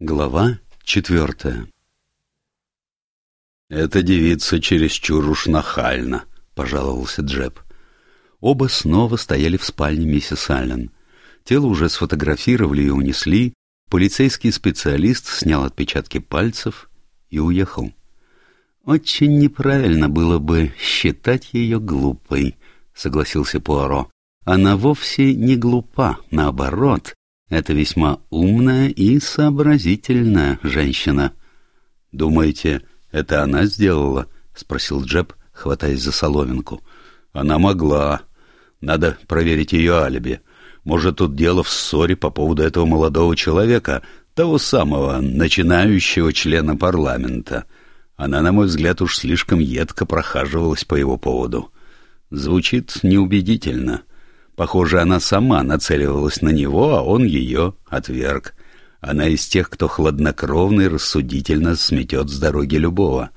Глава четвертая «Эта девица чересчур уж нахальна», — пожаловался Джеб. Оба снова стояли в спальне миссис Аллен. Тело уже сфотографировали и унесли, полицейский специалист снял отпечатки пальцев и уехал. «Очень неправильно было бы считать ее глупой», — согласился Пуаро. «Она вовсе не глупа, наоборот, это весьма умная и сообразительная женщина. — Думаете, это она сделала? — спросил Джеб, хватаясь за соломинку. — Она могла. Надо проверить ее алиби. Может, тут дело в ссоре по поводу этого молодого человека, того самого начинающего члена парламента. Она, на мой взгляд, уж слишком едко прохаживалась по его поводу. Звучит неубедительно. — Похоже, она сама нацеливалась на него, а он ее отверг. Она из тех, кто хладнокровно и рассудительно сметет с дороги любого.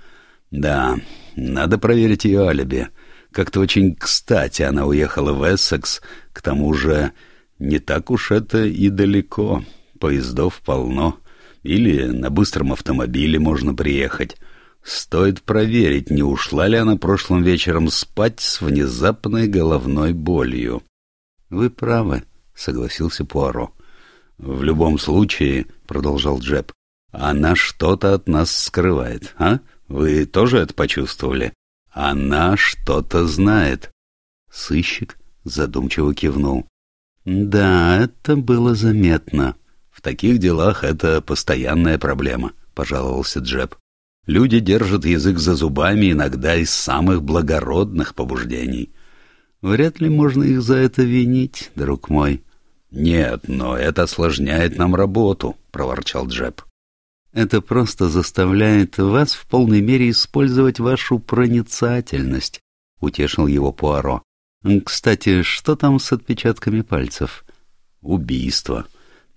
Да, надо проверить ее алиби. Как-то очень кстати она уехала в Эссекс, к тому же не так уж это и далеко. Поездов полно. Или на быстром автомобиле можно приехать. Стоит проверить, не ушла ли она прошлым вечером спать с внезапной головной болью. — Вы правы, — согласился Пуаро. — В любом случае, — продолжал Джеб, — она что-то от нас скрывает, а? Вы тоже это почувствовали? Она что-то знает. Сыщик задумчиво кивнул. — Да, это было заметно. В таких делах это постоянная проблема, — пожаловался Джеб. Люди держат язык за зубами иногда из самых благородных побуждений. Вряд ли можно их за это винить, друг мой. — Нет, но это осложняет нам работу, — проворчал Джеб. — Это просто заставляет вас в полной мере использовать вашу проницательность, — утешил его Пуаро. — Кстати, что там с отпечатками пальцев? — Убийство.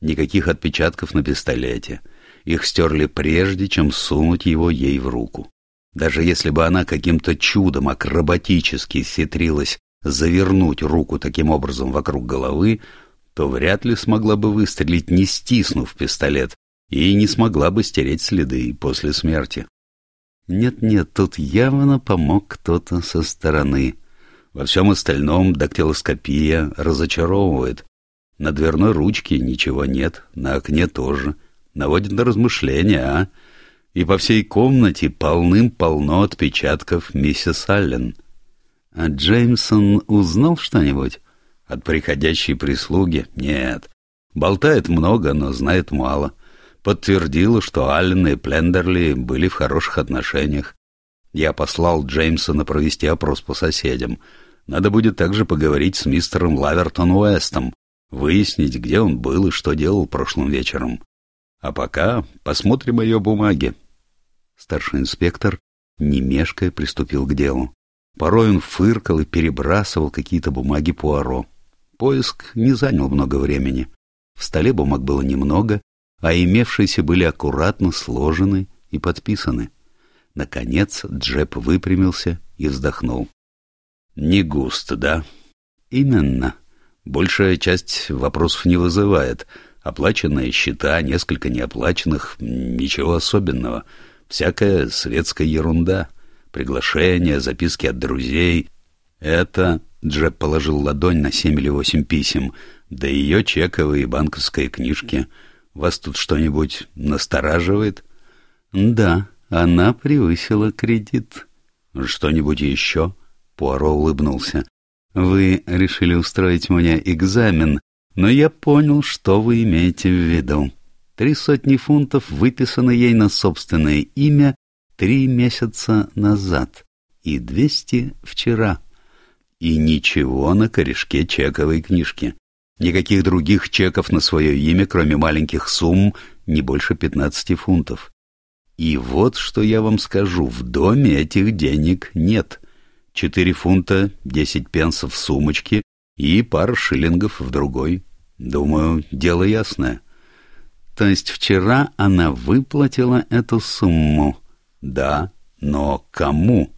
Никаких отпечатков на пистолете. Их стерли прежде, чем сунуть его ей в руку. Даже если бы она каким-то чудом акробатически сетрилась завернуть руку таким образом вокруг головы, то вряд ли смогла бы выстрелить, не стиснув пистолет, и не смогла бы стереть следы после смерти. Нет-нет, тут явно помог кто-то со стороны. Во всем остальном дактилоскопия разочаровывает. На дверной ручке ничего нет, на окне тоже. Наводит на размышления, а? И по всей комнате полным-полно отпечатков миссис Аллен — а Джеймсон узнал что-нибудь? От приходящей прислуги? Нет. Болтает много, но знает мало. Подтвердила, что Аллен и Плендерли были в хороших отношениях. Я послал Джеймсона провести опрос по соседям. Надо будет также поговорить с мистером Лавертон Уэстом, выяснить, где он был и что делал прошлым вечером. А пока посмотрим ее бумаги. Старший инспектор, не мешкая, приступил к делу. Порой он фыркал и перебрасывал какие-то бумаги Пуаро. Поиск не занял много времени. В столе бумаг было немного, а имевшиеся были аккуратно сложены и подписаны. Наконец Джеб выпрямился и вздохнул. «Не густо, да?» «Именно. Большая часть вопросов не вызывает. Оплаченные счета, несколько неоплаченных, ничего особенного. Всякая светская ерунда» приглашения, записки от друзей. Это Джеб положил ладонь на семь или восемь писем, да ее чековые и банковские книжки. Вас тут что-нибудь настораживает? Да, она превысила кредит. Что-нибудь еще? Пуаро улыбнулся. Вы решили устроить мне экзамен, но я понял, что вы имеете в виду. Три сотни фунтов выписаны ей на собственное имя три месяца назад и двести вчера. И ничего на корешке чековой книжки. Никаких других чеков на свое имя, кроме маленьких сумм, не больше пятнадцати фунтов. И вот что я вам скажу, в доме этих денег нет. Четыре фунта, десять пенсов в сумочке и пара шиллингов в другой. Думаю, дело ясное. То есть вчера она выплатила эту сумму, «Да, но кому?»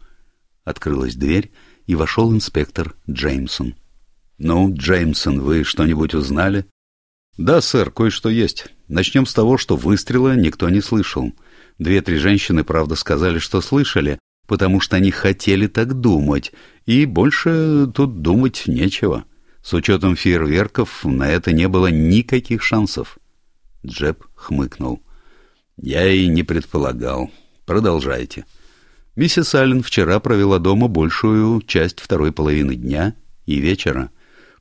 Открылась дверь, и вошел инспектор Джеймсон. «Ну, Джеймсон, вы что-нибудь узнали?» Да, сэр, кое-что есть. Начнем с того, что выстрела никто не слышал. Две-три женщины, правда, сказали, что слышали, потому что они хотели так думать, и больше тут думать нечего. С учетом фейерверков на это не было никаких шансов. Джеб хмыкнул. «Я и не предполагал. Продолжайте». Миссис Аллен вчера провела дома большую часть второй половины дня и вечера.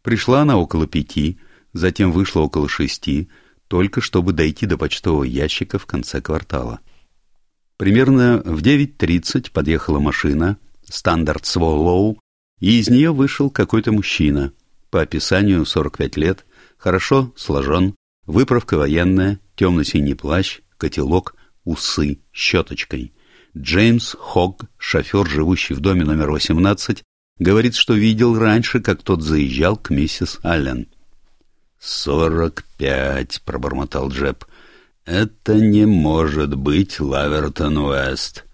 Пришла она около пяти, затем вышла около шести, только чтобы дойти до почтового ящика в конце квартала. Примерно в 9.30 подъехала машина, стандарт Своллоу, и из нее вышел какой-то мужчина. По описанию 45 лет, хорошо сложен, выправка военная, темно-синий плащ, котелок, усы, щеточкой. Джеймс Хогг, шофер, живущий в доме номер 18, говорит, что видел раньше, как тот заезжал к миссис Аллен. «Сорок пять», — пробормотал Джеб. «Это не может быть Лавертон Уэст».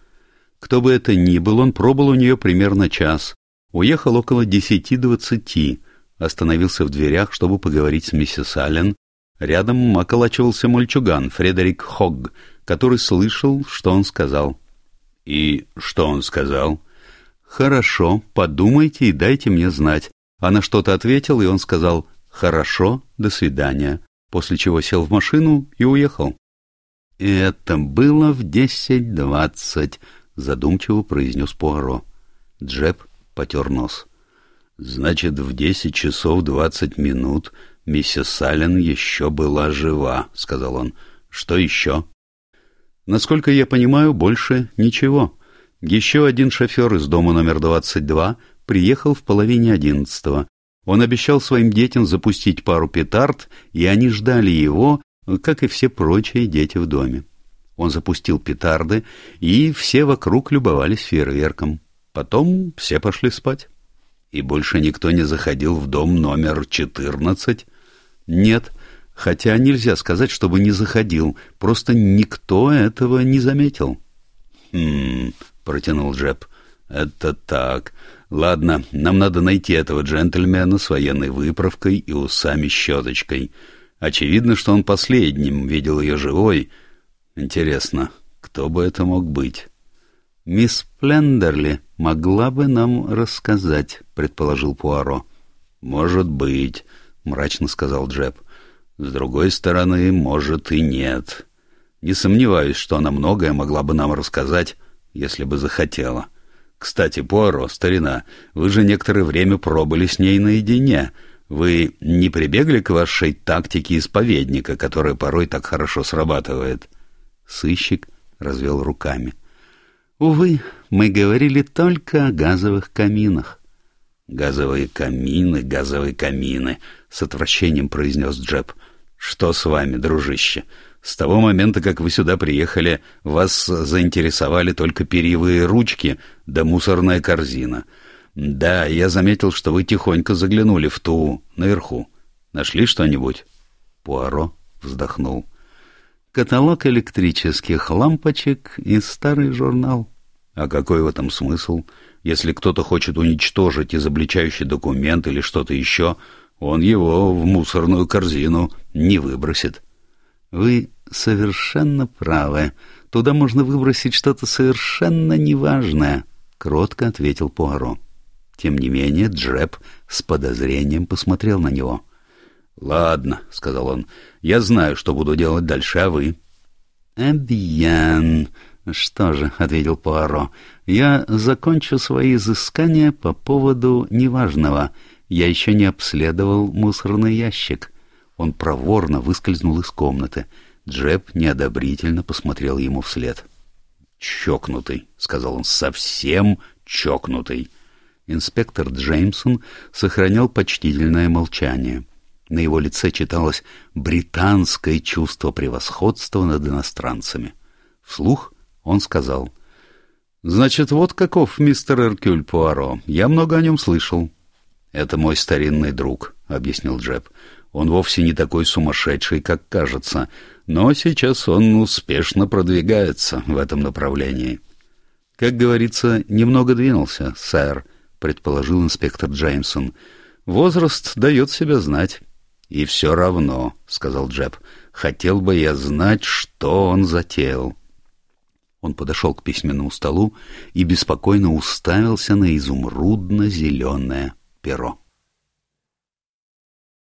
Кто бы это ни был, он пробыл у нее примерно час. Уехал около десяти двадцати, остановился в дверях, чтобы поговорить с миссис Аллен. Рядом околачивался мальчуган Фредерик Хогг, который слышал, что он сказал. «И что он сказал?» «Хорошо, подумайте и дайте мне знать». Она что-то ответила, и он сказал «Хорошо, до свидания», после чего сел в машину и уехал. «Это было в десять двадцать», — задумчиво произнес Пуаро. Джеб потер нос. «Значит, в десять часов двадцать минут миссис Саллен еще была жива», — сказал он. «Что еще?» «Насколько я понимаю, больше ничего. Еще один шофер из дома номер двадцать два приехал в половине одиннадцатого. Он обещал своим детям запустить пару петард, и они ждали его, как и все прочие дети в доме. Он запустил петарды, и все вокруг любовались фейерверком. Потом все пошли спать. И больше никто не заходил в дом номер четырнадцать? Нет, хотя нельзя сказать, чтобы не заходил, просто никто этого не заметил. «Хм...» — протянул Джеб. «Это так. Ладно, нам надо найти этого джентльмена с военной выправкой и усами-щеточкой. Очевидно, что он последним видел ее живой. Интересно, кто бы это мог быть? «Мисс Плендерли могла бы нам рассказать», — предположил Пуаро. «Может быть», — мрачно сказал Джеб. «С другой стороны, может и нет. Не сомневаюсь, что она многое могла бы нам рассказать, если бы захотела». Кстати, Пуаро, старина, вы же некоторое время пробыли с ней наедине. Вы не прибегли к вашей тактике исповедника, которая порой так хорошо срабатывает?» Сыщик развел руками. «Увы, мы говорили только о газовых каминах». «Газовые камины, газовые камины», — с отвращением произнес Джеб. «Что с вами, дружище? С того момента, как вы сюда приехали, вас заинтересовали только перьевые ручки да мусорная корзина. Да, я заметил, что вы тихонько заглянули в ту наверху. Нашли что-нибудь?» Пуаро вздохнул. «Каталог электрических лампочек и старый журнал». «А какой в этом смысл? Если кто-то хочет уничтожить изобличающий документ или что-то еще, он его в мусорную корзину не выбросит». «Вы совершенно правы. Туда можно выбросить что-то совершенно неважное», — кротко ответил Пуаро. Тем не менее Джеб с подозрением посмотрел на него. «Ладно», — сказал он, — «я знаю, что буду делать дальше, а вы?» «Эбьян...» «Что же», — ответил Пуаро, — «я закончу свои изыскания по поводу неважного. Я еще не обследовал мусорный ящик». Он проворно выскользнул из комнаты. Джеб неодобрительно посмотрел ему вслед. «Чокнутый», — сказал он, — «совсем чокнутый». Инспектор Джеймсон сохранял почтительное молчание. На его лице читалось британское чувство превосходства над иностранцами. Вслух он сказал, «Значит, вот каков мистер Эркюль Пуаро. Я много о нем слышал». «Это мой старинный друг», — объяснил Джеб. Он вовсе не такой сумасшедший, как кажется, но сейчас он успешно продвигается в этом направлении. Как говорится, немного двинулся, сэр, предположил инспектор Джеймсон. Возраст дает себя знать. «И все равно», — сказал Джеб, — «хотел бы я знать, что он затеял». Он подошел к письменному столу и беспокойно уставился на изумрудно-зеленое перо.